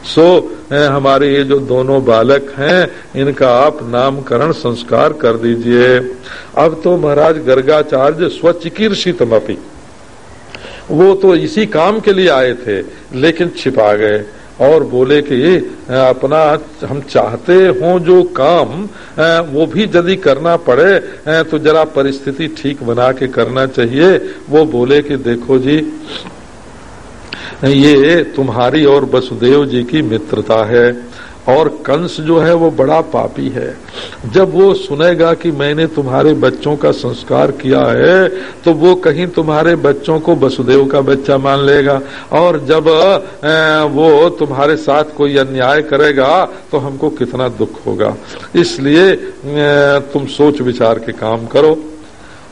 सो हमारे ये जो दोनों बालक हैं, इनका आप नामकरण संस्कार कर दीजिए। अब तो महाराज, गर्गाचार्य स्वचिकीर्षितम अपी वो तो इसी काम के लिए आए थे, लेकिन छिपा गए और बोले कि अपना हम चाहते हो जो काम वो भी यदि करना पड़े तो जरा परिस्थिति ठीक बना के करना चाहिए। वो बोले कि, देखो जी, ये तुम्हारी और वसुदेव जी की मित्रता है। और कंस जो है वो बड़ा पापी है। जब वो सुनेगा कि मैंने तुम्हारे बच्चों का संस्कार किया है तो वो कहीं तुम्हारे बच्चों को वसुदेव का बच्चा मान लेगा और जब वो तुम्हारे साथ कोई अन्याय करेगा तो हमको कितना दुख होगा। इसलिए तुम सोच विचार के काम करो।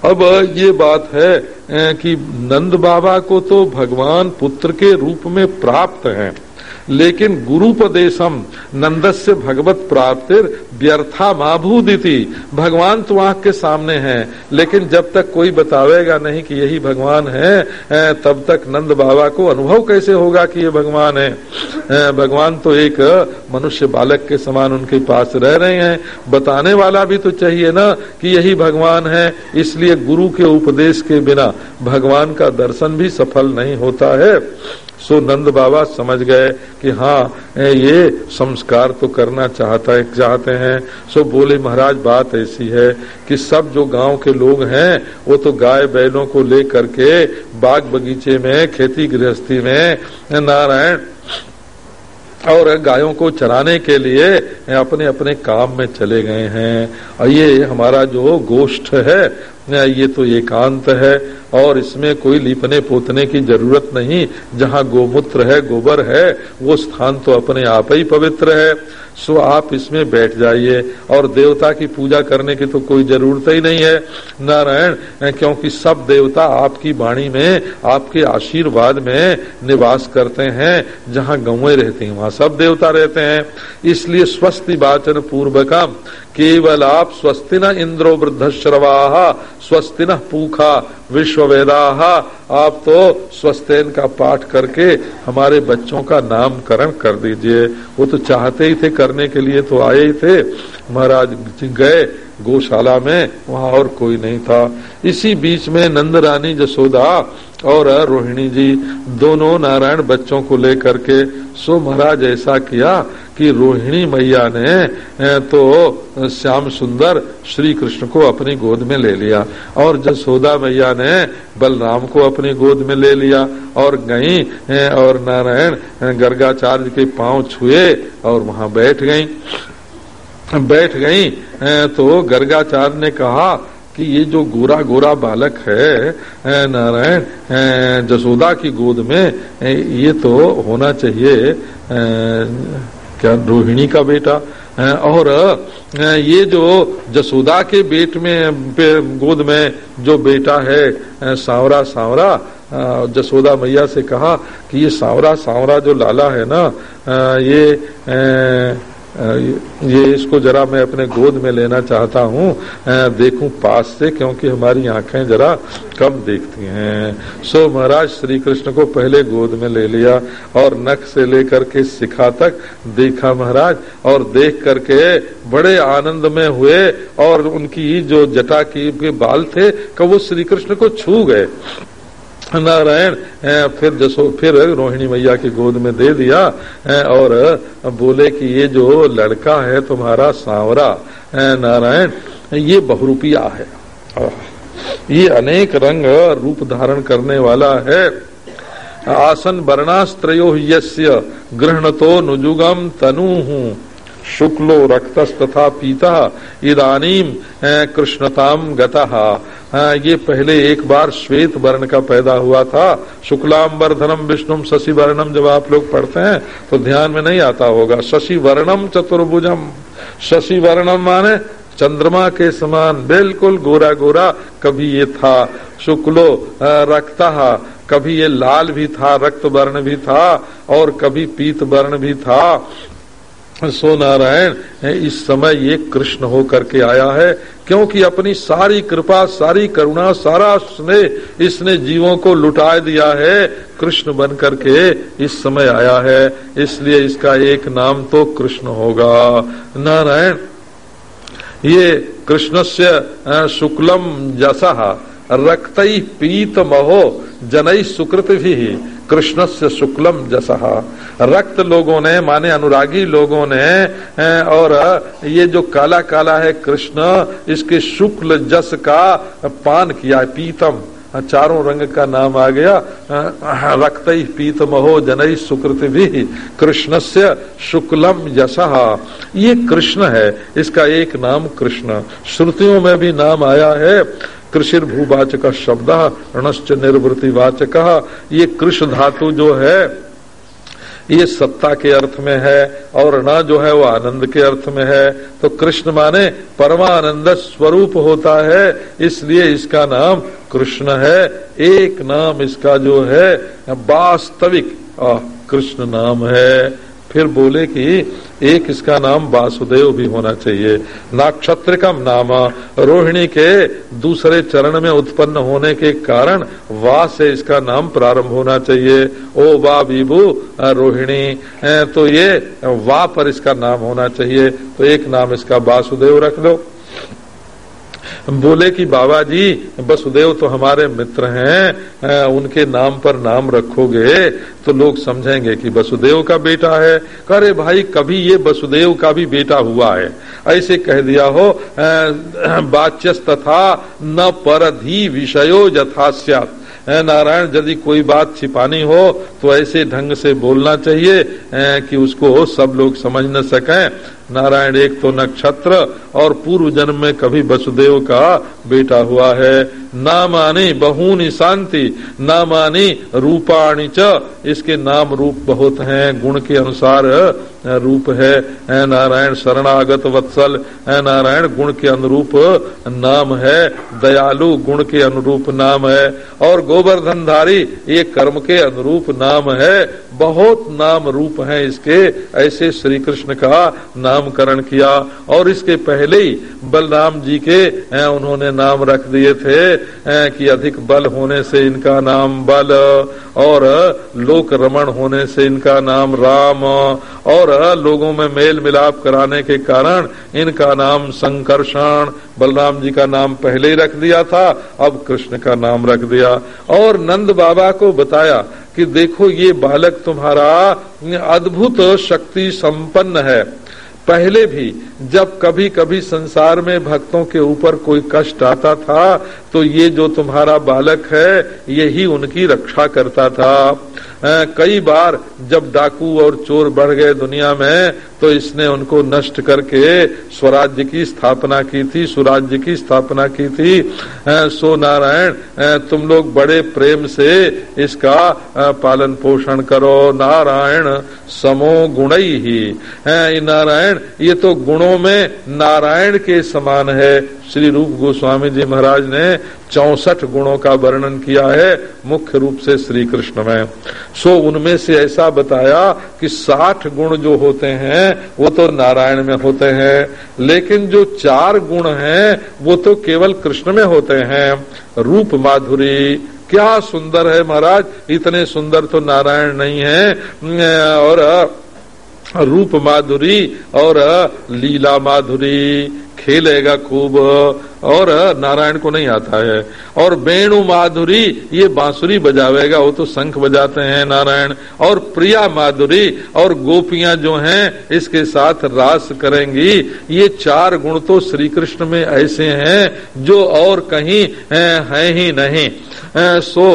अब ये बात है कि नंद बाबा को तो भगवान पुत्र के रूप में प्राप्त हैं। लेकिन गुरुपदेशम नंदस्य भगवत प्राप्ति व्यर्था माभूदिति। भगवान तो आँख के सामने है, लेकिन जब तक कोई बतावेगा नहीं कि यही भगवान है तब तक नंद बाबा को अनुभव कैसे होगा कि ये भगवान है? भगवान तो एक मनुष्य बालक के समान उनके पास रह रहे हैं। बताने वाला भी तो चाहिए ना कि यही भगवान है, इसलिए गुरु के उपदेश के बिना भगवान का दर्शन भी सफल नहीं होता है। सो नंद बाबा समझ गए कि हाँ ये संस्कार तो करना चाहता है, चाहते हैं। सो बोले, महाराज, बात ऐसी है कि सब जो गाँव के लोग हैं, वो तो गाय बैलों को लेकर के बाग बगीचे में, खेती गृहस्थी में, नारायण और गायों को चराने के लिए अपने अपने काम में चले गए हैं। और ये हमारा जो गोष्ठ है ये तो एकांत है और इसमें कोई लिपने पोतने की ज़रूरत नहीं। जहाँ गोमूत्र है, गोबर है, वो स्थान तो अपने आप ही पवित्र है। सो आप इसमें बैठ जाइए। और देवता की पूजा करने की तो कोई ज़रूरत ही नहीं है। नारायण क्योंकि सब देवता आपकी वाणी में, आपके आशीर्वाद में निवास करते हैं, जहाँ गौए रहती हैं, वहाँ सब देवता रहते हैं। इसलिए स्वस्ति वाचन पूर्वकम केवल आप स्वस्ति न इंद्रो वृद्ध श्रवा स्वस्ति न पूखा विश्व आप तो स्वस्तेन का पाठ करके हमारे बच्चों का नामकरण कर दीजिए। वो तो चाहते ही थे करने के लिए तो आए ही थे। महाराज गए, गौशाला में, वहाँ और कोई नहीं था। इसी बीच में नंद रानी जसोदा और रोहिणी जी, दोनों नारायण बच्चों को लेकर के, सो महाराज, ऐसा किया कि रोहिणी मैया ने तो श्याम सुंदर श्री कृष्ण को अपनी गोद में ले लिया और जसोदा मैया ने बलराम को अपनी गोद में ले लिया और गई और नारायण गर्गाचार्य के पाँव छुए और वहाँ बैठ गई। बैठ गई तो गर्गाचार्य ने कहा कि ये जो गोरा गोरा बालक है नारायण जसोदा की गोद में ये तो होना चाहिए क्या रोहिणी का बेटा? और ये जो जसोदा के बेट में गोद में जो बेटा है सावरा सावरा जसोदा मैया से कहा कि ये सावरा सावरा जो लाला है ना ये ये इसको जरा मैं अपने गोद में लेना चाहता हूँ। देखूँ पास से, क्योंकि हमारी आँखें जरा कम देखती हैं। सो महाराज श्री कृष्ण को पहले गोद में ले लिया और नख से लेकर के शिखा तक देखा महाराज, और देख करके बड़े आनंद में हुए, और उनकी जो जटा की बाल थे, कब वो श्री कृष्ण को छू गए। नारायण फिर जसो, फिर रोहिणी मैया की गोद में दे दिया। और बोले कि ये जो लड़का है तुम्हारा सांवरा। नारायण, ये बहुरूपिया है। ये अनेक रंग रूप धारण करने वाला है। आसन वर्णास्त्रो यस्य गृहणतो नुजुगम तनु। शुक्लो रक्तस्तथा पीता इदानीम कृष्णताम गतः। ये पहले एक बार श्वेत वर्ण का पैदा हुआ था। शुक्लाम वर्धनम विष्णुम शशि वर्णम जब आप लोग पढ़ते हैं तो ध्यान में नहीं आता होगा। शशि वर्णम चतुर्भुजम शशि वर्णम माने चंद्रमा के समान, बिल्कुल गोरा गोरा कभी ये था। शुक्लो रक्ता, कभी ये लाल भी था रक्त वर्ण भी था, और कभी पीत वर्ण भी था। सो नारायण इस समय ये कृष्ण हो करके आया है, क्योंकि अपनी सारी कृपा, सारी करुणा, सारा स्नेह इसने जीवों को लुटा दिया है, कृष्ण बन करके इस समय आया है, इसलिए इसका एक नाम तो कृष्ण होगा। नारायण, ये कृष्ण से शुक्लम जसा, रक्त पीत महो जनई सुकृत भी कृष्ण से शुक्लम जसहा रक्त लोगों ने, माने अनुरागी लोगों ने और ये जो काला काला है कृष्ण, इसके शुक्ल जस का पान किया पीतम। चारों रंग का नाम आ गया। रक्त पीत महो जनई सुकृत भी कृष्ण से शुक्लम यशा ये कृष्ण है, इसका एक नाम कृष्ण। श्रुतियों में भी नाम आया है कृषि भूवाचक शब्द, रणश्च निर्वृति वाचक ये कृष्ण धातु जो है, ये सत्ता के अर्थ में है और न जो है वो आनंद के अर्थ में है। तो कृष्ण माने परमानंद स्वरूप होता है, इसलिए इसका नाम कृष्ण है। एक नाम इसका जो है, वास्तविक कृष्ण नाम है। फिर बोले कि एक इसका नाम वासुदेव भी होना चाहिए। नाक्षत्रिकम नाम। रोहिणी के दूसरे चरण में उत्पन्न होने के कारण वा से इसका नाम प्रारंभ होना चाहिए। ओ वा बीबू रोहिणी तो ये वा पर इसका नाम होना चाहिए। तो एक नाम इसका वासुदेव रख लो बोले कि बाबा जी वसुदेव तो हमारे मित्र हैं उनके नाम पर नाम रखोगे तो लोग समझेंगे कि वसुदेव का बेटा है। करे भाई, कभी ये वसुदेव का भी बेटा हुआ है। ऐसे कह दिया हो बाच्यस तथा न परधि विषयो यथास्यात। नारायण, यदि कोई बात छिपानी हो तो ऐसे ढंग से बोलना चाहिए कि उसको सब लोग समझ न सकें। नारायण एक तो नक्षत्र और पूर्व जन्म में कभी वसुदेव का बेटा हुआ है। नामानी बहुनी शांति, नामानी रूपाणी च, इसके नाम रूप बहुत हैं, गुण के अनुसार रूप है। नारायण शरणागत वत्सल नारायण गुण के अनुरूप नाम है। दयालु गुण के अनुरूप नाम है। और गोवर्धन धारी ये कर्म के अनुरूप नाम है। बहुत नाम रूप है इसके। ऐसे श्री कृष्ण का नामकरण किया और इसके पहले ही बलराम जी के उन्होंने नाम रख दिए थे कि अधिक बल होने से इनका नाम बल, और लोक रमण होने से इनका नाम राम, और लोगों में मेल मिलाप कराने के कारण इनका नाम संकर्षण, बलराम जी का नाम पहले ही रख दिया था, अब कृष्ण का नाम रख दिया। और नंद बाबा को बताया कि देखो ये बालक तुम्हारा अद्भुत शक्ति संपन्न है। पहले भी जब कभी कभी संसार में भक्तों के ऊपर कोई कष्ट आता था तो ये जो तुम्हारा बालक है, यही उनकी रक्षा करता था। कई बार जब डाकू और चोर बढ़ गए दुनिया में तो इसने उनको नष्ट करके स्वराज्य की स्थापना की थी स्वराज्य की स्थापना की थी। सो नारायण तुम लोग बड़े प्रेम से इसका पालन पोषण करो। नारायण समो गुण। ही नारायण, ये तो गुणों में नारायण के समान है। श्री रूप गोस्वामी जी महाराज ने चौसठ गुणों का वर्णन किया है, मुख्य रूप से श्री कृष्ण में। सो उनमें से ऐसा बताया कि साठ गुण जो होते हैं, वो तो नारायण में होते हैं, लेकिन जो चार गुण हैं, वो तो केवल कृष्ण में होते हैं। रूप माधुरी, क्या सुंदर है महाराज, इतने सुंदर तो नारायण नहीं है। और, रूप माधुरी और, लीला माधुरी खेलेगा खूब, और नारायण को नहीं आता है। और वेणु माधुरी, ये बांसुरी बजावेगा, वो तो शंख बजाते हैं नारायण। और प्रिया माधुरी, और गोपियाँ जो हैं, इसके साथ रास करेंगी। ये चार गुण तो श्री कृष्ण में ऐसे हैं, जो और कहीं है ही नहीं। सो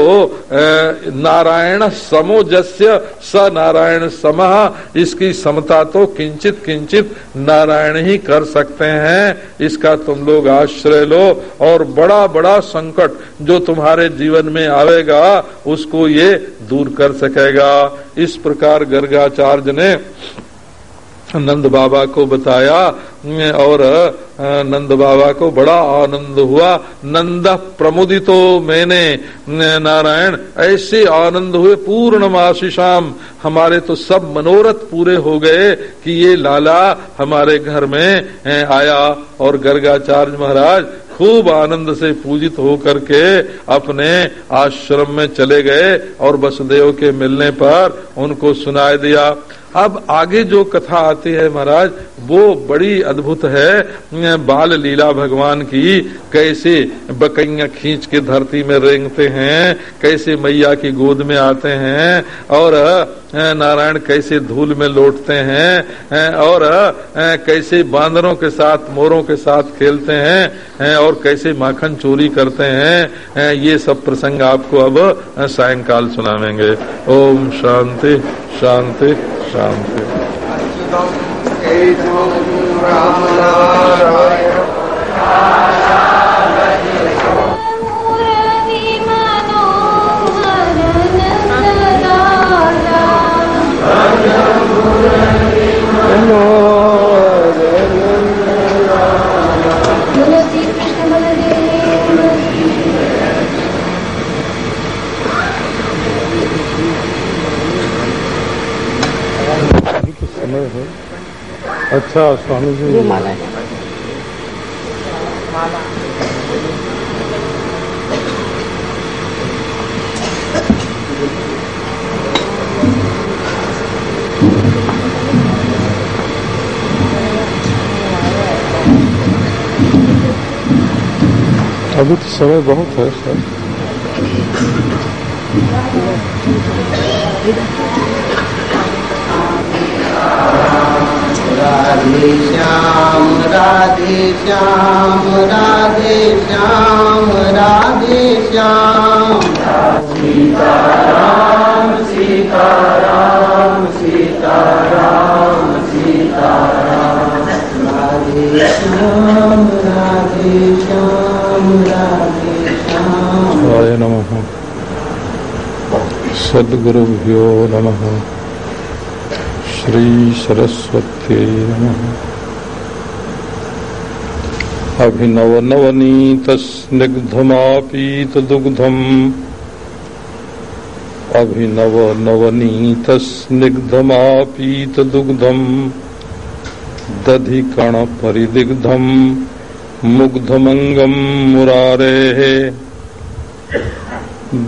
नारायण समोजस्य स नारायण समह इसकी समता तो किंचित किंचित नारायण ही कर सकते हैं। इसका तुम लोग आश्रय लो और बड़ा बड़ा संकट जो तुम्हारे जीवन में आवेगा, उसको ये दूर कर सकेगा। इस प्रकार गर्गाचार्य ने नंद बाबा को बताया और नंद बाबा को बड़ा आनंद हुआ। नंद प्रमुदितो मैंने नारायण, ऐसे आनंद हुए पूर्ण माशिशाम हमारे तो सब मनोरथ पूरे हो गए कि ये लाला हमारे घर में आया। और गर्गाचार्य महाराज खूब आनंद से पूजित होकर के अपने आश्रम में चले गए और वसुदेव के मिलने पर उनको सुनाई दिया। अब आगे जो कथा आती है महाराज, वो बड़ी अद्भुत है बाल लीला भगवान की, कैसे बकैया खींच के धरती में रेंगते हैं, कैसे मैया की गोद में आते हैं, और नारायण कैसे धूल में लौटते हैं और कैसे बांदरों के साथ, मोरों के साथ खेलते हैं और कैसे माखन चोरी करते हैं ये सब प्रसंग आपको अब सायंकाल सुनावेंगे। ओम शांति शांति। शांति राम अच्छा स्वामी जी। ये माला है। अभी तो समय बहुत है सर। राधे श्याम राधे श्याम राधे श्याम राधे श्याम। सीता राम सीता राम सीता राम सीता राधे श्याम राधे श्याम राधे श्याम। नमः। सद्गुरुभ्यो नमः। श्री सरस्वती नमः। अभिनव नवनीत स्निग्धमापीत दुग्धम अभिनव नवनीत स्निग्धमापीत दुग्धम दधिकण परिदिग्धम मुग्धमंगम मुरारे।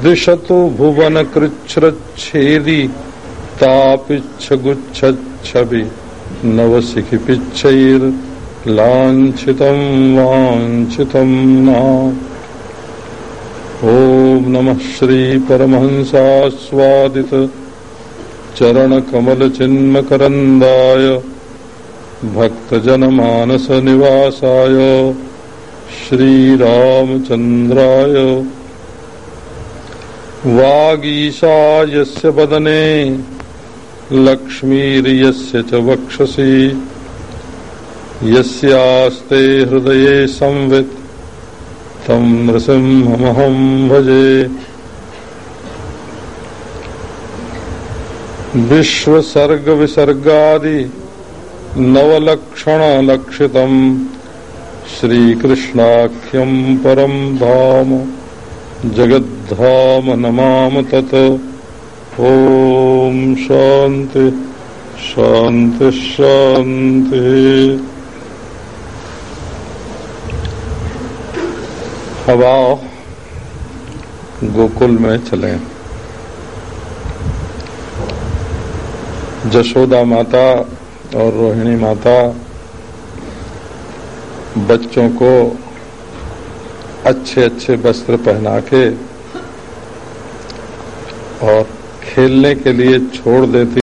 दिशतु भुवन कृच्छ्रच्छेदी तापिच्छगुच्छच्छवि नवशिखिपिच्छैर् लाञ्छितम् वाञ्छितम् न ॐ नमः श्रीपरमहंसास्वादित चरणकमलचिन्मकरन्दाय भक्तजनमानसनिवासाय श्रीरामचन्द्राय। वागीशा यस्य वदने लक्ष्मीर्यस्य च वक्षसि। यस्यास्ते हृदये संवित्, तं नृसिंहमहं भजे। विश्वसर्गविसर्गादि नवलक्षणलक्षितम् श्रीकृष्णाख्यं परं धाम। जगद्धाम नमाम तत्। ओम शांति शांति शांति हवा गोकुल में चले। जशोदा माता और रोहिणी माता बच्चों को अच्छे अच्छे वस्त्र पहना के और खेलने के लिए छोड़ देती